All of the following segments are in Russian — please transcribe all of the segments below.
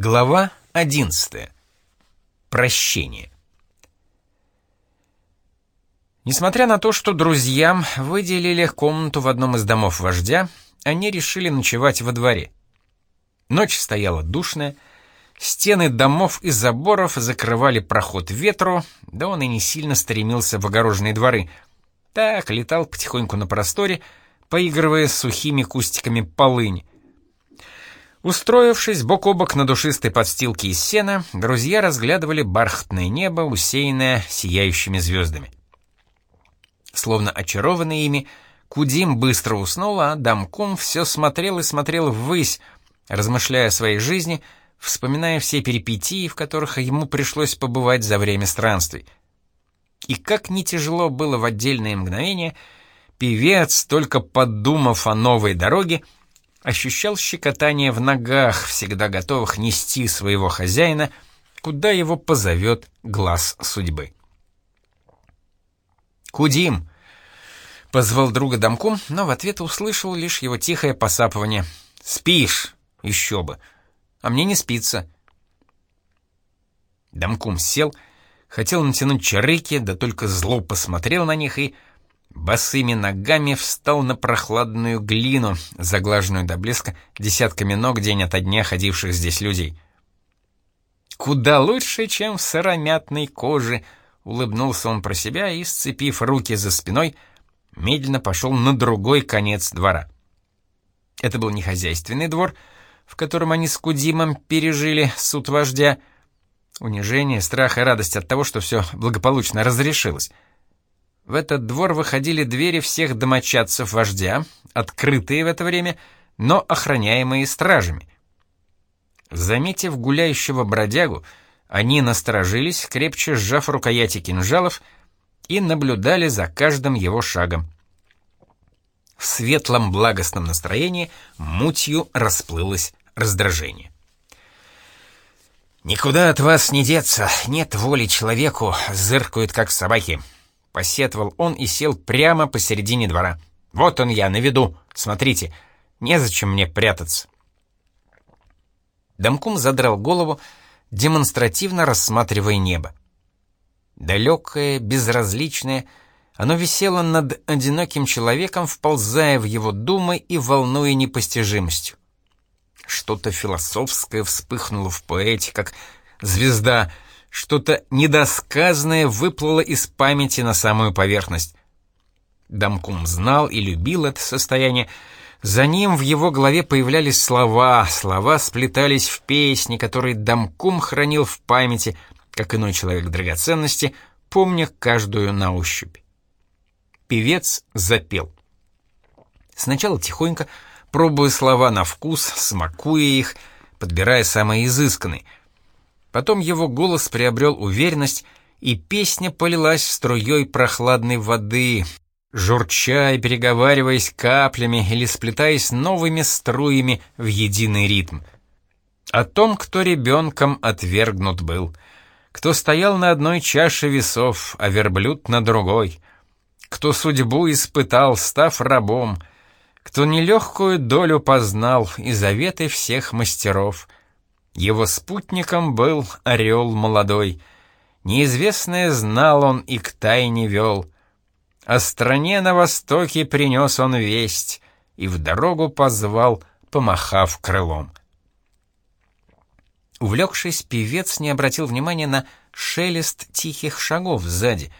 Глава 11. Прощение. Несмотря на то, что друзьям выделили комнату в одном из домов вождя, они решили ночевать во дворе. Ночь стояла душная, стены домов и заборов закрывали проход ветру, да он и не сильно стремился в огороженные дворы. Так летал потихоньку на просторе, поигрывая с сухими кустиками полынь. Устроившись бок о бок на душистой подстилке из сена, друзья разглядывали бархатное небо, усеянное сияющими звездами. Словно очарованный ими, Кудим быстро уснул, а Дамкум все смотрел и смотрел ввысь, размышляя о своей жизни, вспоминая все перипетии, в которых ему пришлось побывать за время странствий. И как не тяжело было в отдельные мгновения, певец, только подумав о новой дороге, — ощущал щекотание в ногах, всегда готовых нести своего хозяина, куда его позовет глаз судьбы. «Кудим!» — позвал друга домком, но в ответ услышал лишь его тихое посапывание. «Спишь? Еще бы! А мне не спится!» Домкум сел, хотел натянуть чарыки, да только зло посмотрел на них и босыми ногами встал на прохладную глину, заглаженную до блеска десятками ног день ото дня ходивших здесь людей. «Куда лучше, чем в сыромятной коже», — улыбнулся он про себя и, сцепив руки за спиной, медленно пошел на другой конец двора. Это был не хозяйственный двор, в котором они с Кудимом пережили суд вождя, унижение, страх и радость от того, что все благополучно разрешилось — в этот двор выходили двери всех домочадцев вождя, открытые в это время, но охраняемые стражами. Заметив гуляющего бродягу, они насторожились, крепче сжав рукояти кинжалов, и наблюдали за каждым его шагом. В светлом благостном настроении мутью расплылось раздражение. «Никуда от вас не деться, нет воли человеку, зыркают как собаки», — посетовал он и сел прямо посередине двора. «Вот он я, на виду. Смотрите, незачем мне прятаться». Домкум задрал голову, демонстративно рассматривая небо. Далекое, безразличное, оно висело над одиноким человеком, вползая в его думы и волнуя непостижимостью. Что-то философское вспыхнуло в поэте, как звезда — что-то недосказанное выплыло из памяти на самую поверхность. Дамкум знал и любил это состояние. За ним в его голове появлялись слова, слова сплетались в песни, которые Дамкум хранил в памяти, как иной человек драгоценности, помня каждую на ощупь. Певец запел. Сначала тихонько, пробуя слова на вкус, смакуя их, подбирая самые изысканные — Потом его голос приобрел уверенность, и песня полилась струей прохладной воды, журча и переговариваясь каплями или сплетаясь новыми струями в единый ритм. О том, кто ребенком отвергнут был, кто стоял на одной чаше весов, а верблюд на другой, кто судьбу испытал, став рабом, кто нелегкую долю познал и заветы всех мастеров — его спутником был орел молодой. Неизвестное знал он и к тайне вел. О стране на востоке принес он весть и в дорогу позвал, помахав крылом. Увлекшись, певец не обратил внимания на шелест тихих шагов сзади.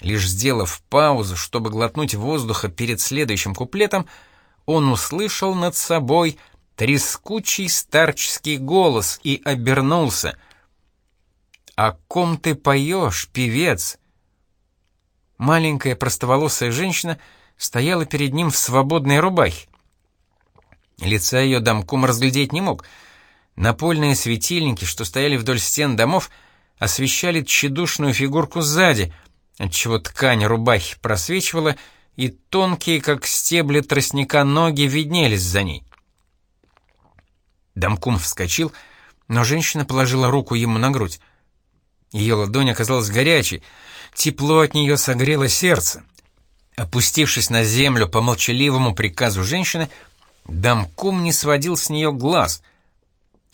Лишь сделав паузу, чтобы глотнуть воздуха перед следующим куплетом, он услышал над собой — трескучий старческий голос и обернулся. «О ком ты поешь, певец?» Маленькая простоволосая женщина стояла перед ним в свободной рубахе. Лица ее домком разглядеть не мог. Напольные светильники, что стояли вдоль стен домов, освещали тщедушную фигурку сзади, отчего ткань рубахи просвечивала, и тонкие, как стебли тростника, ноги виднелись за ней. Дамкум вскочил, но женщина положила руку ему на грудь. Ее ладонь оказалась горячей, тепло от нее согрело сердце. Опустившись на землю по молчаливому приказу женщины, Дамкум не сводил с нее глаз.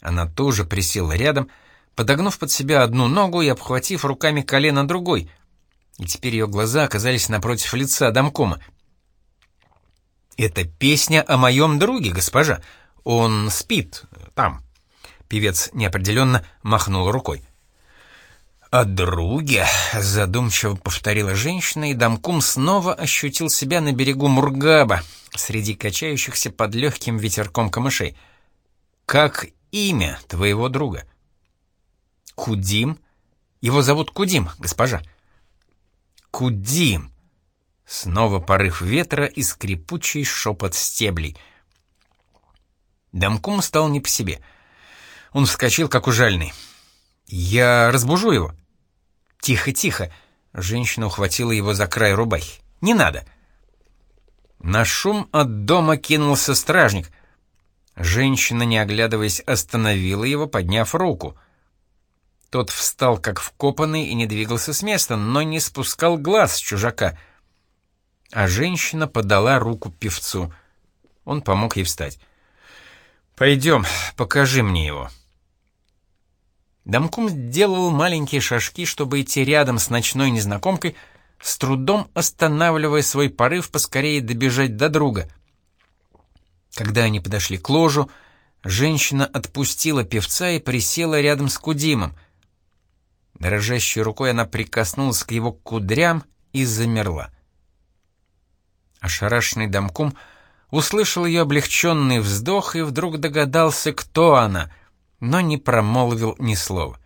Она тоже присела рядом, подогнув под себя одну ногу и обхватив руками колено другой, и теперь ее глаза оказались напротив лица домкома. «Это песня о моем друге, госпожа. Он спит там». Певец неопределенно махнул рукой. «О друге?» — задумчиво повторила женщина, и Дамкум снова ощутил себя на берегу Мургаба, среди качающихся под легким ветерком камышей. «Как имя твоего друга?» «Кудим? Его зовут Кудим, госпожа». «Кудим!» Снова порыв ветра и скрипучий шепот стеблей. Дамкум стал не по себе. Он вскочил, как ужальный. «Я разбужу его». «Тихо, тихо!» Женщина ухватила его за край рубахи. «Не надо!» На шум от дома кинулся стражник. Женщина, не оглядываясь, остановила его, подняв руку. Тот встал как вкопанный и не двигался с места, но не спускал глаз с чужака. А женщина подала руку певцу. Он помог ей встать. «Пойдем, покажи мне его». Дамкум сделал маленькие шажки, чтобы идти рядом с ночной незнакомкой, с трудом останавливая свой порыв поскорее добежать до друга. Когда они подошли к ложу, женщина отпустила певца и присела рядом с Кудимом. Дрожащей рукой она прикоснулась к его кудрям и замерла. Ошарашенный Дамкум услышал ее облегченный вздох и вдруг догадался, кто она — но не промолвил ни слова.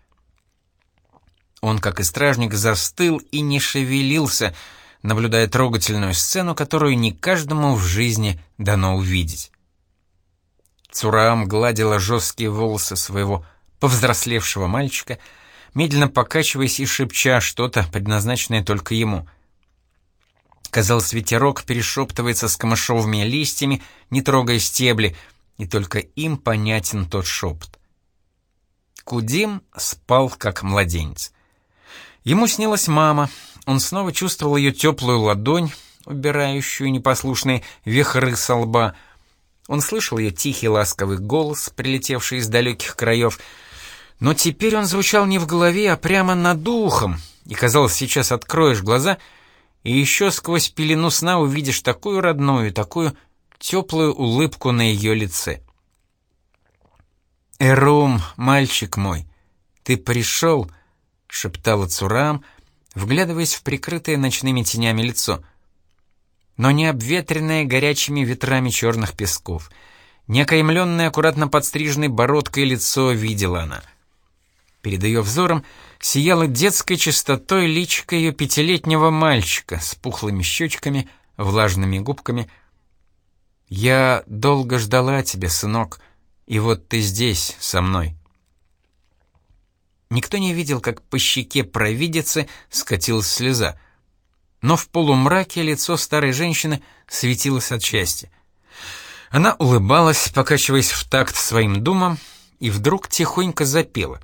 Он, как и стражник, застыл и не шевелился, наблюдая трогательную сцену, которую не каждому в жизни дано увидеть. Цураам гладила жесткие волосы своего повзрослевшего мальчика, медленно покачиваясь и шепча что-то, предназначенное только ему. Казалось, ветерок перешептывается с камышовыми листьями, не трогая стебли, и только им понятен тот шепот. Кудим спал как младенец. Ему снилась мама, он снова чувствовал ее теплую ладонь, убирающую непослушные вихры со лба. Он слышал ее тихий ласковый голос, прилетевший из далеких краев, но теперь он звучал не в голове, а прямо над ухом, и, казалось, сейчас откроешь глаза, и еще сквозь пелену сна увидишь такую родную, такую теплую улыбку на ее лице. «Эрум, мальчик мой, ты пришел?» — шептала Цурам, вглядываясь в прикрытое ночными тенями лицо. Но не обветренное горячими ветрами черных песков, не окаймленное аккуратно подстриженной бородкой лицо видела она. Перед ее взором сияла детской чистотой личико ее пятилетнего мальчика с пухлыми щечками, влажными губками. «Я долго ждала тебя, сынок», — и вот ты здесь, со мной. Никто не видел, как по щеке провидицы скатилась слеза. Но в полумраке лицо старой женщины светилось от счастья. Она улыбалась, покачиваясь в такт своим думам, и вдруг тихонько запела.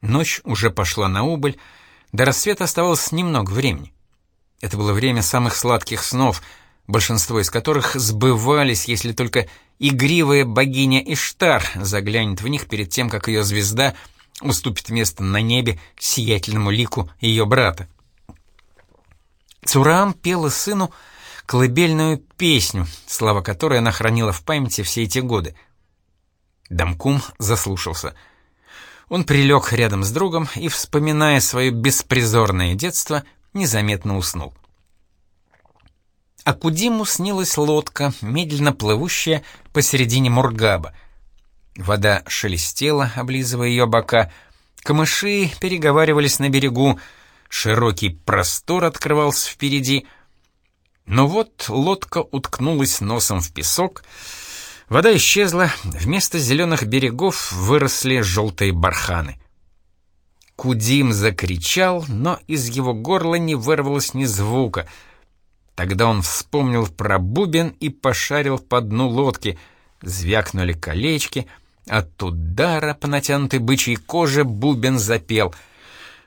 Ночь уже пошла на убыль, до рассвета оставалось немного времени. Это было время самых сладких снов, большинство из которых сбывались, если только игривая богиня Иштар заглянет в них перед тем, как ее звезда уступит место на небе сиятельному лику ее брата. Цураам пела сыну колыбельную песню, слава которой она хранила в памяти все эти годы. Дамкум заслушался. Он прилег рядом с другом и, вспоминая свое беспризорное детство, незаметно уснул. А Кудиму снилась лодка, медленно плывущая посередине Мургаба. Вода шелестела, облизывая ее бока, камыши переговаривались на берегу, широкий простор открывался впереди. Но вот лодка уткнулась носом в песок, вода исчезла, вместо зеленых берегов выросли желтые барханы. Кудим закричал, но из его горла не вырвалось ни звука — Тогда он вспомнил про бубен и пошарил по дну лодки. Звякнули колечки. От удара по натянутой бычьей коже бубен запел.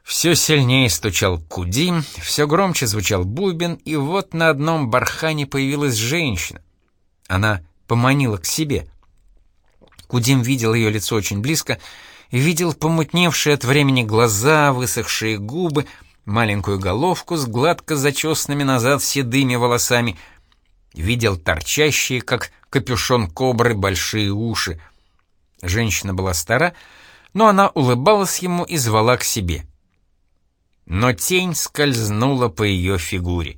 Все сильнее стучал кудим, все громче звучал бубен, и вот на одном бархане появилась женщина. Она поманила к себе. Кудим видел ее лицо очень близко и видел помутневшие от времени глаза, высохшие губы, маленькую головку с гладко зачесанными назад седыми волосами. Видел торчащие, как капюшон кобры, большие уши. Женщина была стара, но она улыбалась ему и звала к себе. Но тень скользнула по ее фигуре.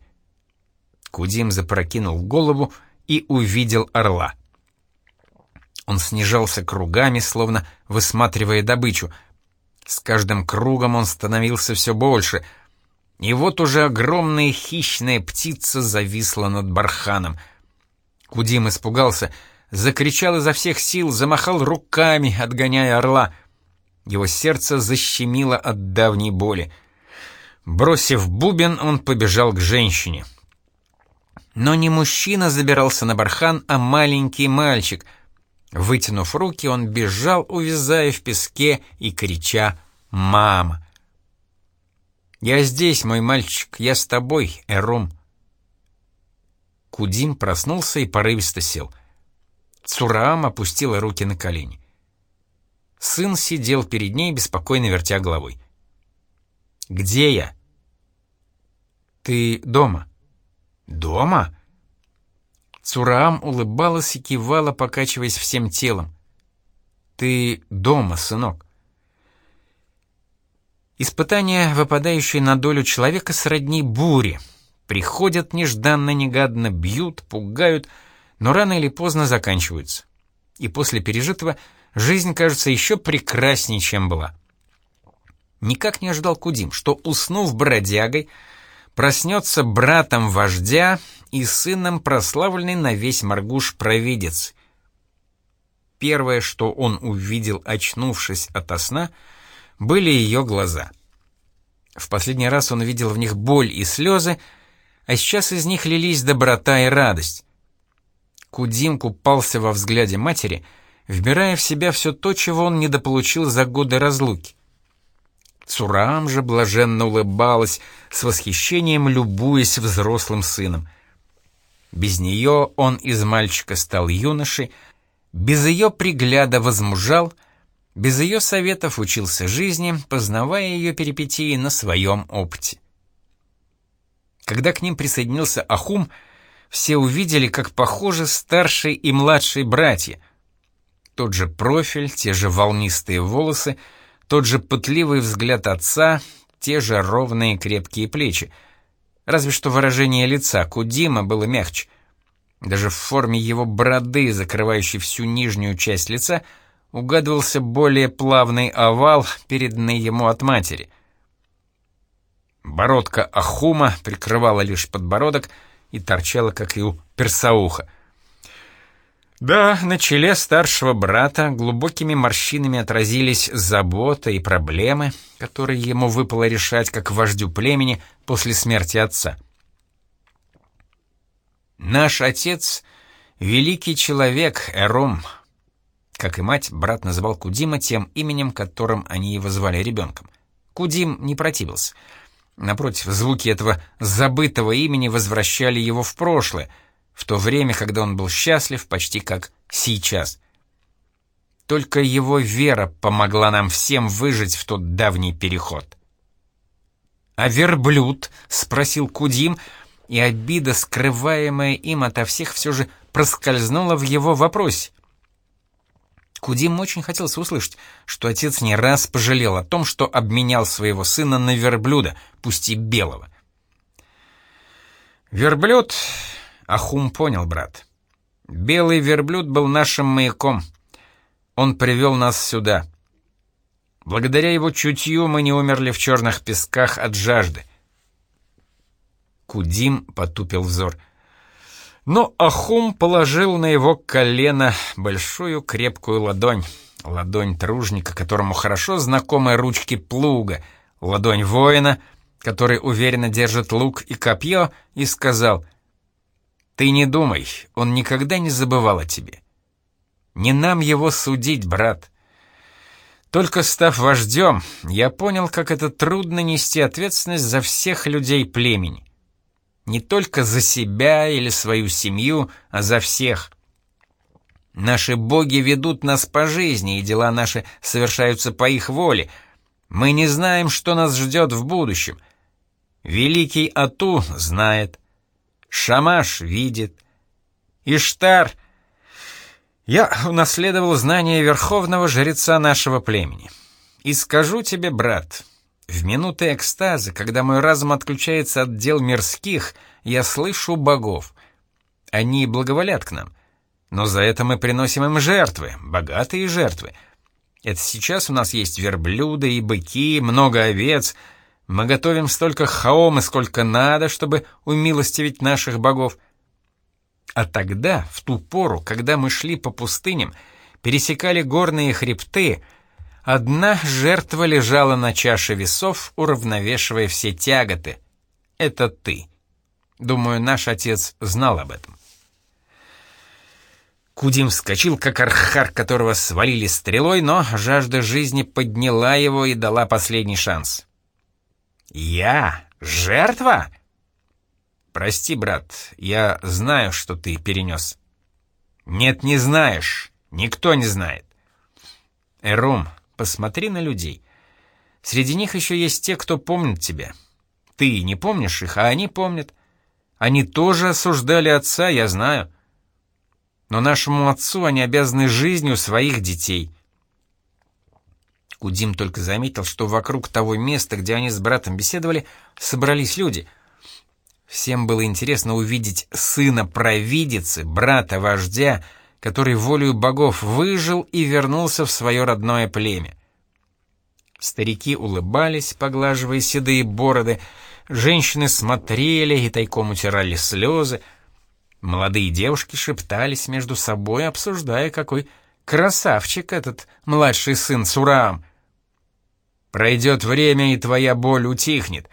Кудим запрокинул голову и увидел орла. Он снижался кругами, словно высматривая добычу. С каждым кругом он становился все больше. И вот уже огромная хищная птица зависла над барханом. Кудим испугался, закричал изо всех сил, замахал руками, отгоняя орла. Его сердце защемило от давней боли. Бросив бубен, он побежал к женщине. Но не мужчина забирался на бархан, а маленький мальчик. Вытянув руки, он бежал, увязая в песке и крича «Мама!». «Я здесь, мой мальчик, я с тобой, Эрум». Кудим проснулся и порывисто сел. Цураам опустила руки на колени. Сын сидел перед ней, беспокойно вертя головой. «Где я?» «Ты дома?» «Дома?» Цураам улыбалась и кивала, покачиваясь всем телом. «Ты дома, сынок». Испытания, выпадающие на долю человека, сродни буре. Приходят нежданно-негадно, бьют, пугают, но рано или поздно заканчиваются. И после пережитого жизнь кажется еще прекраснее, чем была. Никак не ожидал Кудим, что, уснув бродягой, проснется братом вождя и сыном прославленный на весь Маргуш провидец. Первое, что он увидел, очнувшись ото сна, были ее глаза. В последний раз он видел в них боль и слезы, а сейчас из них лились доброта и радость. Кудим купался во взгляде матери, вбирая в себя все то, чего он недополучил за годы разлуки. Цурам же блаженно улыбалась, с восхищением любуясь взрослым сыном. Без нее он из мальчика стал юношей, без ее пригляда возмужал, без ее советов учился жизни, познавая ее перипетии на своем опыте. Когда к ним присоединился Ахум, все увидели, как похожи старшие и младшие братья. Тот же профиль, те же волнистые волосы — тот же пытливый взгляд отца, те же ровные крепкие плечи. Разве что выражение лица Кудима было мягче. Даже в форме его бороды, закрывающей всю нижнюю часть лица, угадывался более плавный овал, переданный ему от матери. Бородка Ахума прикрывала лишь подбородок и торчала, как и у персауха. Да, на челе старшего брата глубокими морщинами отразились забота и проблемы, которые ему выпало решать как вождю племени после смерти отца. «Наш отец — великий человек, Эром», как и мать, брат называл Кудима тем именем, которым они его звали ребенком. Кудим не противился. Напротив, звуки этого забытого имени возвращали его в прошлое — в то время, когда он был счастлив, почти как сейчас. Только его вера помогла нам всем выжить в тот давний переход. «А верблюд?» — спросил Кудим, и обида, скрываемая им ото всех, все же проскользнула в его вопросе. Кудим очень хотелось услышать, что отец не раз пожалел о том, что обменял своего сына на верблюда, пусть и белого. Верблюд Ахум понял, брат. Белый верблюд был нашим маяком. Он привел нас сюда. Благодаря его чутью мы не умерли в черных песках от жажды. Кудим потупил взор. Но Ахум положил на его колено большую крепкую ладонь, ладонь тружника, которому хорошо знакомы ручки плуга, ладонь воина, который уверенно держит лук и копье, и сказал — ты не думай, он никогда не забывал о тебе. Не нам его судить, брат. Только став вождем, я понял, как это трудно нести ответственность за всех людей племени. Не только за себя или свою семью, а за всех. Наши боги ведут нас по жизни, и дела наши совершаются по их воле. Мы не знаем, что нас ждет в будущем. Великий Ату знает. Шамаш видит. Иштар... Я унаследовал знания верховного жреца нашего племени. И скажу тебе, брат, в минуты экстаза, когда мой разум отключается от дел мирских, я слышу богов. Они благоволят к нам. Но за это мы приносим им жертвы, богатые жертвы. Это сейчас у нас есть верблюды и быки, много овец. Мы готовим столько хаома, сколько надо, чтобы умилостивить наших богов. А тогда, в ту пору, когда мы шли по пустыням, пересекали горные хребты, одна жертва лежала на чаше весов, уравновешивая все тяготы. Это ты. Думаю, наш отец знал об этом. Кудим вскочил, как архар, которого свалили стрелой, но жажда жизни подняла его и дала последний шанс. «Я? Жертва?» «Прости, брат, я знаю, что ты перенес». «Нет, не знаешь. Никто не знает». «Эром, посмотри на людей. Среди них еще есть те, кто помнит тебя. Ты не помнишь их, а они помнят. Они тоже осуждали отца, я знаю но нашему отцу они обязаны жизнью своих детей. Кудим только заметил, что вокруг того места, где они с братом беседовали, собрались люди. Всем было интересно увидеть сына провидицы, брата вождя, который волею богов выжил и вернулся в свое родное племя. Старики улыбались, поглаживая седые бороды, женщины смотрели и тайком утирали слезы — Молодые девушки шептались между собой, обсуждая, какой красавчик этот младший сын Сураам. Пройдет время, и твоя боль утихнет.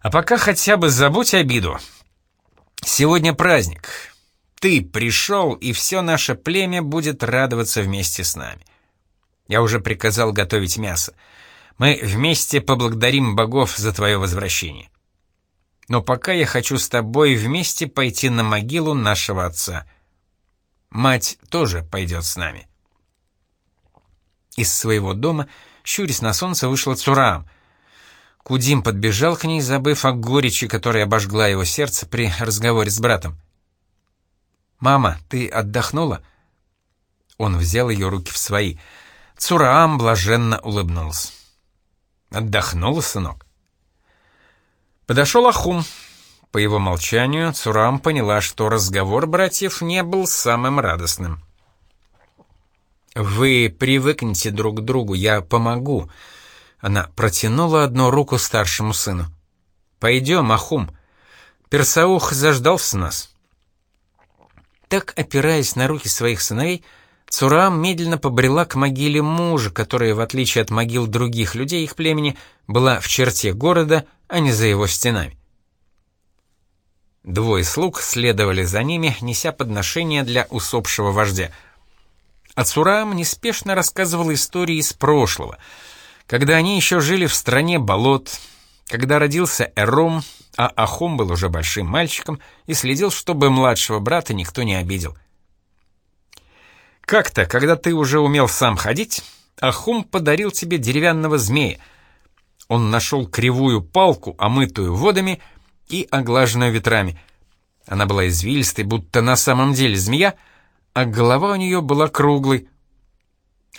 А пока хотя бы забудь обиду. Сегодня праздник. Ты пришел, и все наше племя будет радоваться вместе с нами. Я уже приказал готовить мясо. Мы вместе поблагодарим богов за твое возвращение. Но пока я хочу с тобой вместе пойти на могилу нашего отца. Мать тоже пойдет с нами. Из своего дома, щурясь на солнце, вышла Цурам. Кудим подбежал к ней, забыв о горечи, которая обожгла его сердце при разговоре с братом. «Мама, ты отдохнула?» Он взял ее руки в свои. Цураам блаженно улыбнулся. «Отдохнула, сынок?» Подошел Ахум. По его молчанию Цурам поняла, что разговор братьев не был самым радостным. «Вы привыкнете друг к другу, я помогу». Она протянула одну руку старшему сыну. «Пойдем, Ахум. Персаух заждался нас». Так, опираясь на руки своих сыновей, Цурам медленно побрела к могиле мужа, которая, в отличие от могил других людей их племени, была в черте города, а не за его стенами. Двое слуг следовали за ними, неся подношения для усопшего вождя. Ацурам неспешно рассказывал истории из прошлого, когда они еще жили в стране болот, когда родился Эром, а Ахом был уже большим мальчиком и следил, чтобы младшего брата никто не обидел. Как-то, когда ты уже умел сам ходить, Ахум подарил тебе деревянного змея — он нашел кривую палку, омытую водами и оглаженную ветрами. Она была извилистой, будто на самом деле змея, а голова у нее была круглой.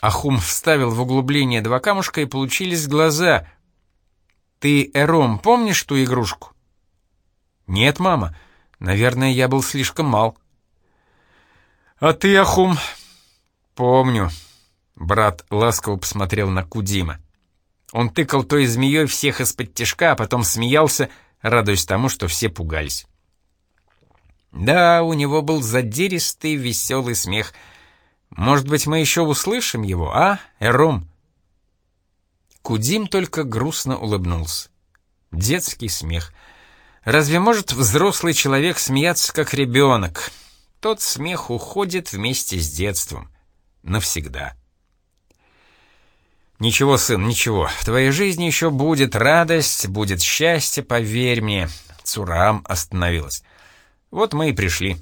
Ахум вставил в углубление два камушка, и получились глаза. «Ты, Эром, помнишь ту игрушку?» «Нет, мама. Наверное, я был слишком мал». «А ты, Ахум?» «Помню». Брат ласково посмотрел на Кудима. Он тыкал той змеей всех из-под тишка, а потом смеялся, радуясь тому, что все пугались. Да, у него был задиристый, веселый смех. Может быть, мы еще услышим его, а, Эром? Кудим только грустно улыбнулся. Детский смех. Разве может взрослый человек смеяться, как ребенок? Тот смех уходит вместе с детством. Навсегда. «Ничего, сын, ничего. В твоей жизни еще будет радость, будет счастье, поверь мне». Цурам остановилась. «Вот мы и пришли».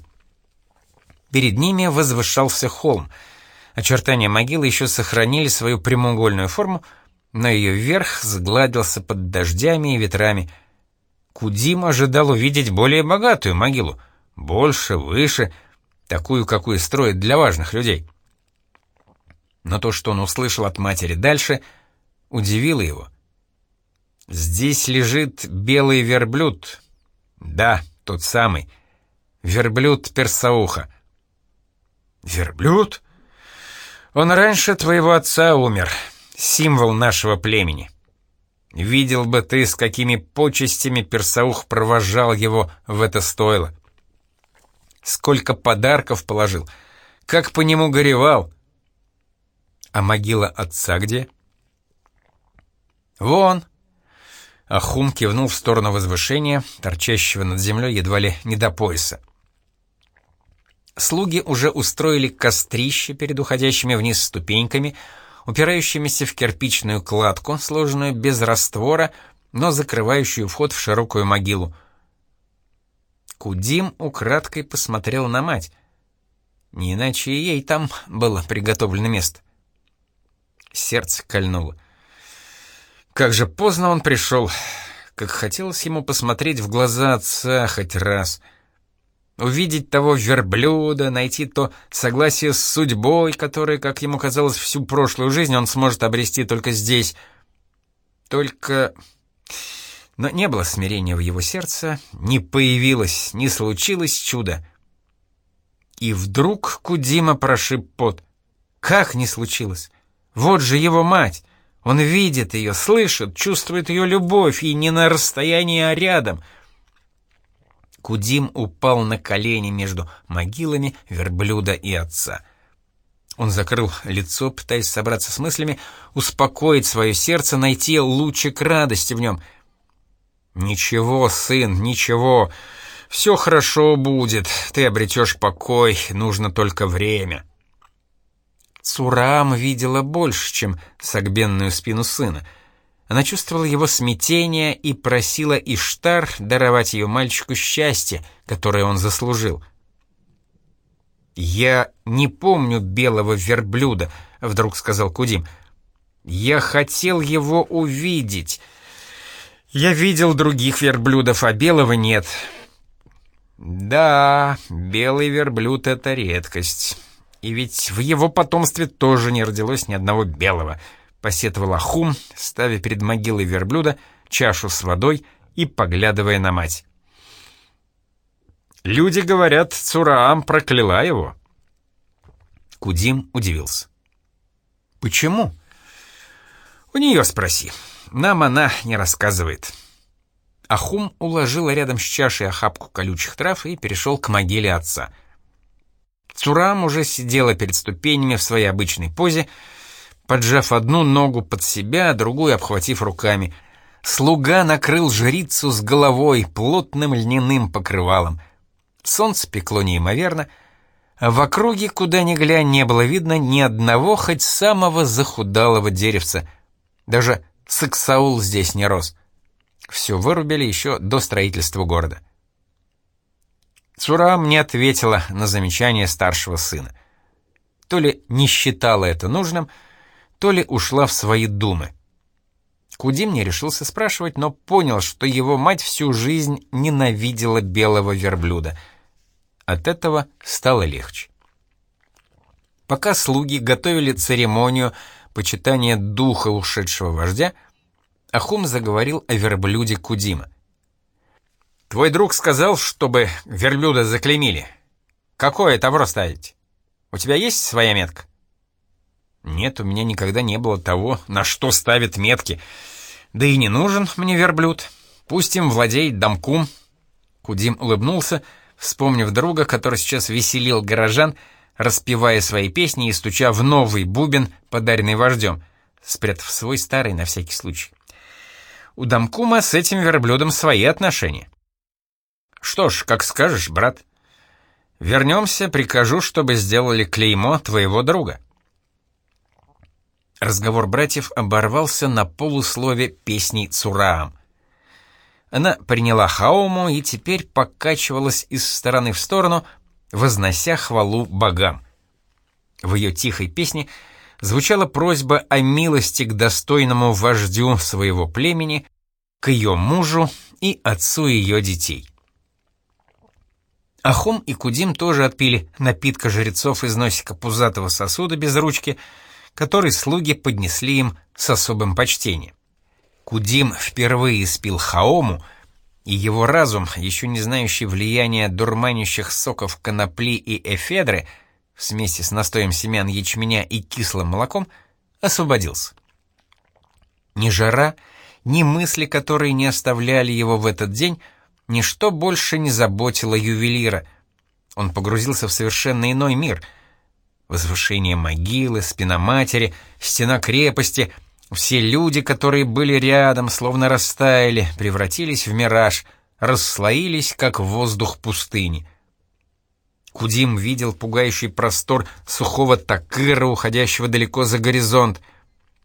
Перед ними возвышался холм. Очертания могилы еще сохранили свою прямоугольную форму, но ее верх сгладился под дождями и ветрами. Кудим ожидал увидеть более богатую могилу, больше, выше, такую, какую строят для важных людей. Но то, что он услышал от матери дальше, удивило его. «Здесь лежит белый верблюд». «Да, тот самый. Верблюд Персауха». «Верблюд? Он раньше твоего отца умер, символ нашего племени. Видел бы ты, с какими почестями Персаух провожал его в это стойло. Сколько подарков положил, как по нему горевал. А могила отца где?» «Вон!» Ахум кивнул в сторону возвышения, торчащего над землей едва ли не до пояса. Слуги уже устроили кострище перед уходящими вниз ступеньками, упирающимися в кирпичную кладку, сложенную без раствора, но закрывающую вход в широкую могилу. Кудим украдкой посмотрел на мать. Не иначе ей там было приготовлено место. Сердце кольнуло. Как же поздно он пришел. Как хотелось ему посмотреть в глаза отца хоть раз — увидеть того верблюда, найти то согласие с судьбой, которое, как ему казалось, всю прошлую жизнь он сможет обрести только здесь. Только... Но не было смирения в его сердце, не появилось, не случилось чудо. И вдруг Кудима прошиб пот. Как не случилось? Вот же его мать! Он видит ее, слышит, чувствует ее любовь, и не на расстоянии, а рядом — Кудим упал на колени между могилами верблюда и отца. Он закрыл лицо, пытаясь собраться с мыслями, успокоить свое сердце, найти лучик радости в нем. «Ничего, сын, ничего. Все хорошо будет. Ты обретешь покой, нужно только время». Цурам видела больше, чем согбенную спину сына — она чувствовала его смятение и просила Иштар даровать ее мальчику счастье, которое он заслужил. «Я не помню белого верблюда», — вдруг сказал Кудим. «Я хотел его увидеть. Я видел других верблюдов, а белого нет». «Да, белый верблюд — это редкость. И ведь в его потомстве тоже не родилось ни одного белого» посетовал Ахум, ставя перед могилой верблюда чашу с водой и поглядывая на мать. «Люди говорят, Цураам прокляла его». Кудим удивился. «Почему?» «У нее спроси. Нам она не рассказывает». Ахум уложила рядом с чашей охапку колючих трав и перешел к могиле отца. Цурам уже сидела перед ступенями в своей обычной позе, поджав одну ногу под себя, а другую обхватив руками. Слуга накрыл жрицу с головой плотным льняным покрывалом. Солнце пекло неимоверно, а в округе, куда ни глянь, не было видно ни одного хоть самого захудалого деревца. Даже саксаул здесь не рос. Все вырубили еще до строительства города. Цурам не ответила на замечание старшего сына. То ли не считала это нужным, то ли ушла в свои думы. Кудим не решился спрашивать, но понял, что его мать всю жизнь ненавидела белого верблюда. От этого стало легче. Пока слуги готовили церемонию почитания духа ушедшего вождя, Ахум заговорил о верблюде Кудима. «Твой друг сказал, чтобы верблюда заклеймили. Какое тавро ставить? У тебя есть своя метка?» Нет, у меня никогда не было того, на что ставят метки. Да и не нужен мне верблюд. Пусть им владеет Дамкум. Кудим улыбнулся, вспомнив друга, который сейчас веселил горожан, распевая свои песни и стуча в новый бубен, подаренный вождем, спрятав свой старый на всякий случай. У Дамкума с этим верблюдом свои отношения. Что ж, как скажешь, брат. Вернемся, прикажу, чтобы сделали клеймо твоего друга. Разговор братьев оборвался на полуслове песни Цураам. Она приняла хаому и теперь покачивалась из стороны в сторону, вознося хвалу богам. В ее тихой песне звучала просьба о милости к достойному вождю своего племени, к ее мужу и отцу ее детей. Ахом и Кудим тоже отпили напитка жрецов из носика пузатого сосуда без ручки, который слуги поднесли им с особым почтением. Кудим впервые спил хаому, и его разум, еще не знающий влияния дурманящих соков конопли и эфедры, в смеси с настоем семян ячменя и кислым молоком, освободился. Ни жара, ни мысли, которые не оставляли его в этот день, ничто больше не заботило ювелира. Он погрузился в совершенно иной мир. Возвышение могилы, спина матери, стена крепости — все люди, которые были рядом, словно растаяли, превратились в мираж, расслоились, как воздух пустыни. Кудим видел пугающий простор сухого такыра, уходящего далеко за горизонт.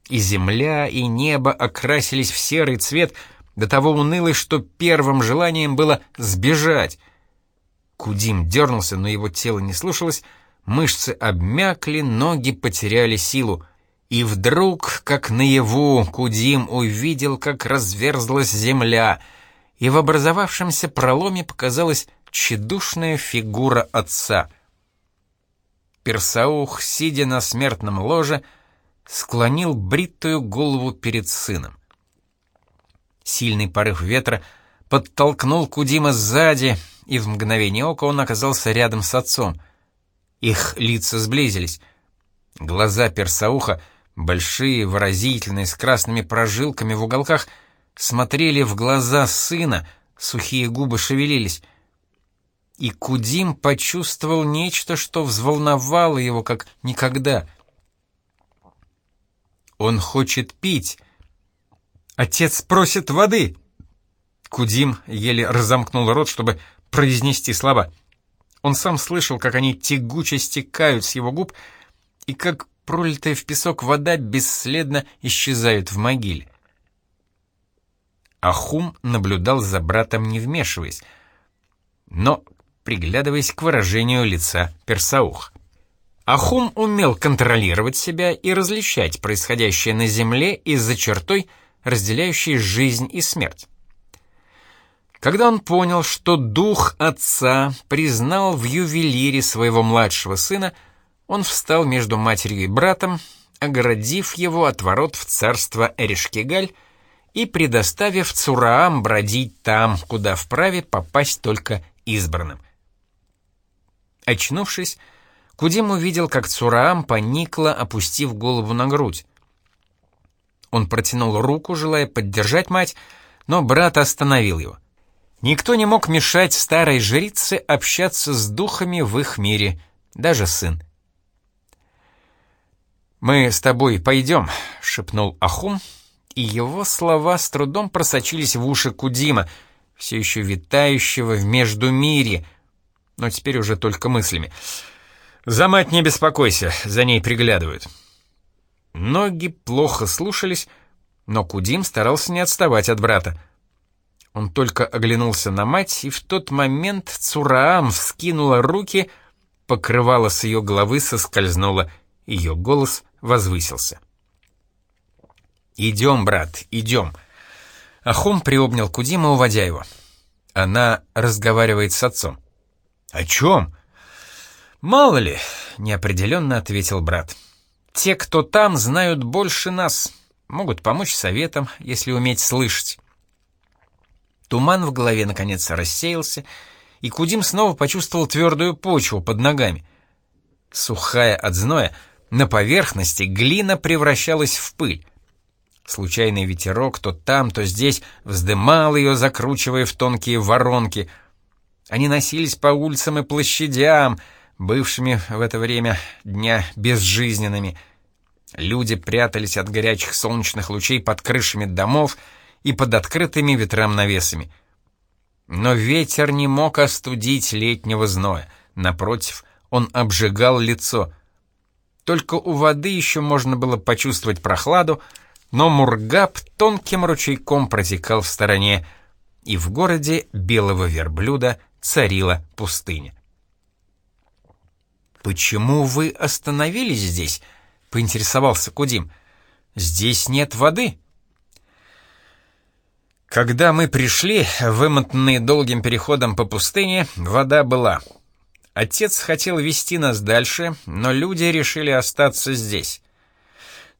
И земля, и небо окрасились в серый цвет, до того унылый, что первым желанием было сбежать. Кудим дернулся, но его тело не слушалось, мышцы обмякли, ноги потеряли силу. И вдруг, как наяву, Кудим увидел, как разверзлась земля, и в образовавшемся проломе показалась тщедушная фигура отца. Персаух, сидя на смертном ложе, склонил бритую голову перед сыном. Сильный порыв ветра подтолкнул Кудима сзади, и в мгновение ока он оказался рядом с отцом. Их лица сблизились. Глаза Персауха — большие, выразительные, с красными прожилками в уголках, смотрели в глаза сына, сухие губы шевелились. И Кудим почувствовал нечто, что взволновало его как никогда. «Он хочет пить. Отец просит воды!» Кудим еле разомкнул рот, чтобы произнести слова. Он сам слышал, как они тягуче стекают с его губ, и как пролитая в песок вода бесследно исчезает в могиле. Ахум наблюдал за братом, не вмешиваясь, но приглядываясь к выражению лица Персаух. Ахум умел контролировать себя и различать происходящее на земле и за чертой, разделяющей жизнь и смерть. Когда он понял, что дух отца признал в ювелире своего младшего сына, он встал между матерью и братом, огородив его от ворот в царство Эришкигаль и предоставив Цураам бродить там, куда вправе попасть только избранным. Очнувшись, Кудим увидел, как Цураам поникла, опустив голову на грудь. Он протянул руку, желая поддержать мать, но брат остановил его. Никто не мог мешать старой жрице общаться с духами в их мире, даже сын. «Мы с тобой пойдем», — шепнул Ахум, и его слова с трудом просочились в уши Кудима, все еще витающего в Междумирье, но теперь уже только мыслями. «За мать не беспокойся, за ней приглядывают». Ноги плохо слушались, но Кудим старался не отставать от брата. Он только оглянулся на мать, и в тот момент Цураам вскинула руки, покрывало с ее головы соскользнуло, ее голос возвысился. «Идем, брат, идем!» Ахум приобнял Кудима, уводя его. Она разговаривает с отцом. «О чем?» «Мало ли», — неопределенно ответил брат. «Те, кто там, знают больше нас, могут помочь советам, если уметь слышать». Туман в голове наконец рассеялся, и Кудим снова почувствовал твердую почву под ногами. Сухая от зноя, на поверхности глина превращалась в пыль. Случайный ветерок то там, то здесь вздымал ее, закручивая в тонкие воронки. Они носились по улицам и площадям, бывшими в это время дня безжизненными. Люди прятались от горячих солнечных лучей под крышами домов и под открытыми ветрам навесами. Но ветер не мог остудить летнего зноя. Напротив, он обжигал лицо — только у воды еще можно было почувствовать прохладу, но Мургаб тонким ручейком протекал в стороне, и в городе белого верблюда царила пустыня. «Почему вы остановились здесь?» — поинтересовался Кудим. «Здесь нет воды». Когда мы пришли, вымотанные долгим переходом по пустыне, вода была. Отец хотел вести нас дальше, но люди решили остаться здесь.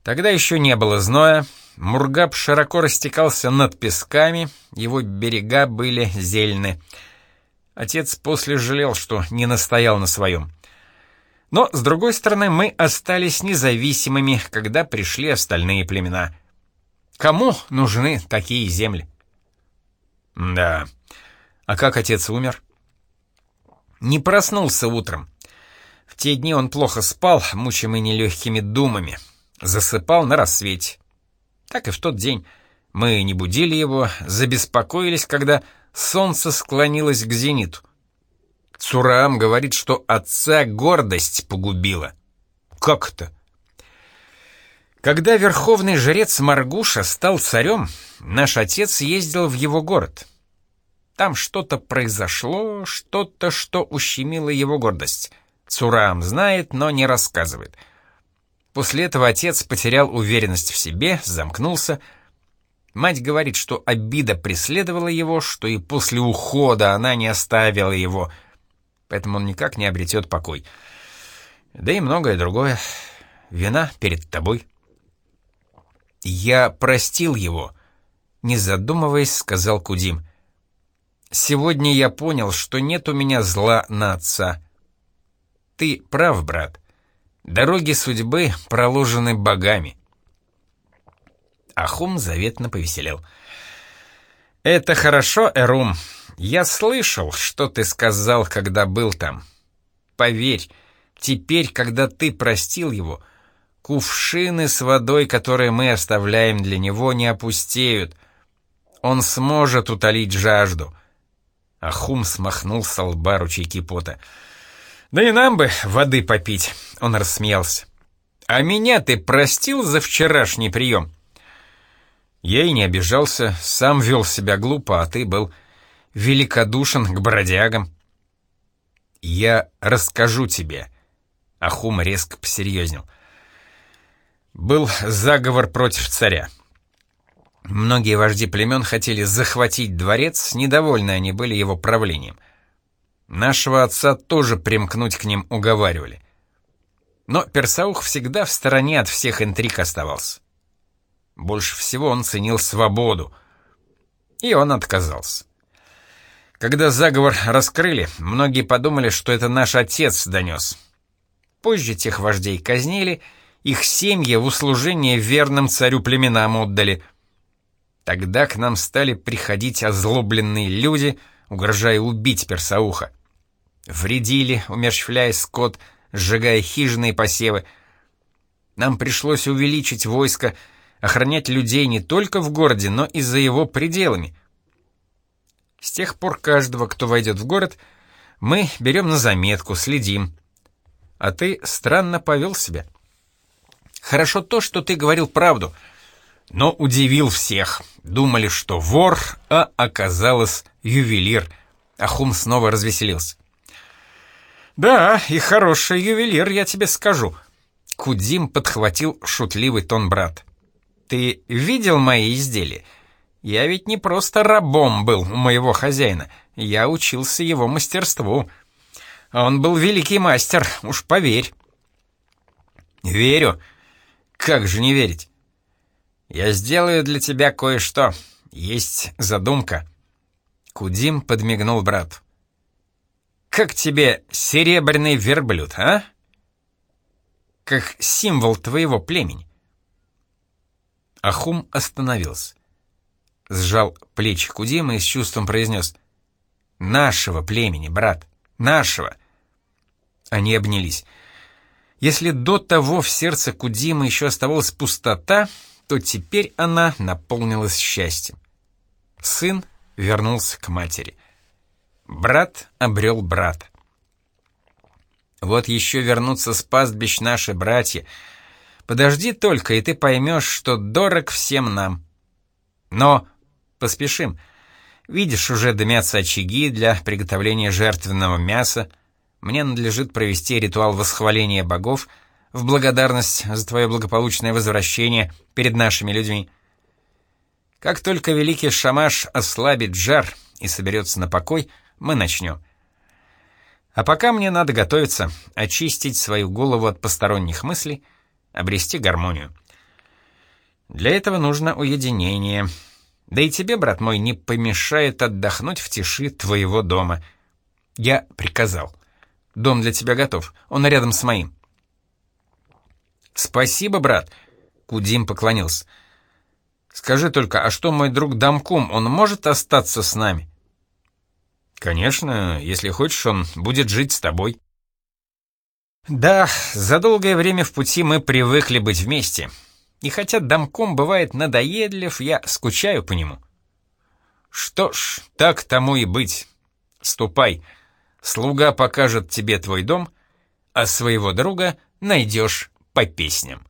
Тогда еще не было зноя, Мургаб широко растекался над песками, его берега были зелены. Отец после жалел, что не настоял на своем. Но, с другой стороны, мы остались независимыми, когда пришли остальные племена. Кому нужны такие земли? Да. А как отец умер? Не проснулся утром. В те дни он плохо спал, мучимый нелегкими думами. Засыпал на рассвете. Так и в тот день. Мы не будили его, забеспокоились, когда солнце склонилось к зениту. Цураам говорит, что отца гордость погубила. Как это? Когда верховный жрец Маргуша стал царем, наш отец ездил в его город. Там что-то произошло, что-то, что ущемило его гордость. Цураам знает, но не рассказывает. После этого отец потерял уверенность в себе, замкнулся. Мать говорит, что обида преследовала его, что и после ухода она не оставила его, поэтому он никак не обретет покой. Да и многое другое. Вина перед тобой. «Я простил его», — не задумываясь, сказал Кудим. «Сегодня я понял, что нет у меня зла на отца». «Ты прав, брат. Дороги судьбы проложены богами». Ахум заветно повеселел. «Это хорошо, Эрум. Я слышал, что ты сказал, когда был там. Поверь, теперь, когда ты простил его, Кувшины с водой, которые мы оставляем для него, не опустеют. Он сможет утолить жажду. Ахум смахнул с лба ручейки пота. «Да и нам бы воды попить», — он рассмеялся. «А меня ты простил за вчерашний прием?» Я и не обижался, сам вел себя глупо, а ты был великодушен к бродягам. «Я расскажу тебе», — Ахум резко посерьезнел. — был заговор против царя. Многие вожди племен хотели захватить дворец, недовольны они были его правлением. Нашего отца тоже примкнуть к ним уговаривали. Но Персаух всегда в стороне от всех интриг оставался. Больше всего он ценил свободу. И он отказался. Когда заговор раскрыли, многие подумали, что это наш отец донес. Позже тех вождей казнили — их семьи в услужение верным царю племенам отдали. Тогда к нам стали приходить озлобленные люди, угрожая убить Персауха. Вредили, умерщвляя скот, сжигая хижины и посевы. Нам пришлось увеличить войско, охранять людей не только в городе, но и за его пределами. С тех пор каждого, кто войдет в город, мы берем на заметку, следим. А ты странно повел себя. Хорошо то, что ты говорил правду, но удивил всех. Думали, что вор, а оказалось ювелир. Ахум снова развеселился. «Да, и хороший ювелир, я тебе скажу». Кудим подхватил шутливый тон брат. «Ты видел мои изделия? Я ведь не просто рабом был у моего хозяина, я учился его мастерству. Он был великий мастер, уж поверь». «Верю», как же не верить? Я сделаю для тебя кое-что. Есть задумка. Кудим подмигнул брату. Как тебе серебряный верблюд, а? Как символ твоего племени. Ахум остановился. Сжал плечи Кудима и с чувством произнес. «Нашего племени, брат, нашего!» Они обнялись. Если до того в сердце Кудима еще оставалась пустота, то теперь она наполнилась счастьем. Сын вернулся к матери. Брат обрел брата. Вот еще вернутся с пастбищ наши братья. Подожди только, и ты поймешь, что дорог всем нам. Но поспешим. Видишь, уже дымятся очаги для приготовления жертвенного мяса. мне надлежит провести ритуал восхваления богов в благодарность за твое благополучное возвращение перед нашими людьми. Как только великий шамаш ослабит жар и соберется на покой, мы начнем. А пока мне надо готовиться, очистить свою голову от посторонних мыслей, обрести гармонию. Для этого нужно уединение. Да и тебе, брат мой, не помешает отдохнуть в тиши твоего дома. Я приказал. Дом для тебя готов, он рядом с моим. «Спасибо, брат», — Кудим поклонился. «Скажи только, а что мой друг Дамкум, он может остаться с нами?» «Конечно, если хочешь, он будет жить с тобой». «Да, за долгое время в пути мы привыкли быть вместе. И хотя Дамком бывает надоедлив, я скучаю по нему». «Что ж, так тому и быть. Ступай, слуга покажет тебе твой дом, а своего друга найдешь по песням».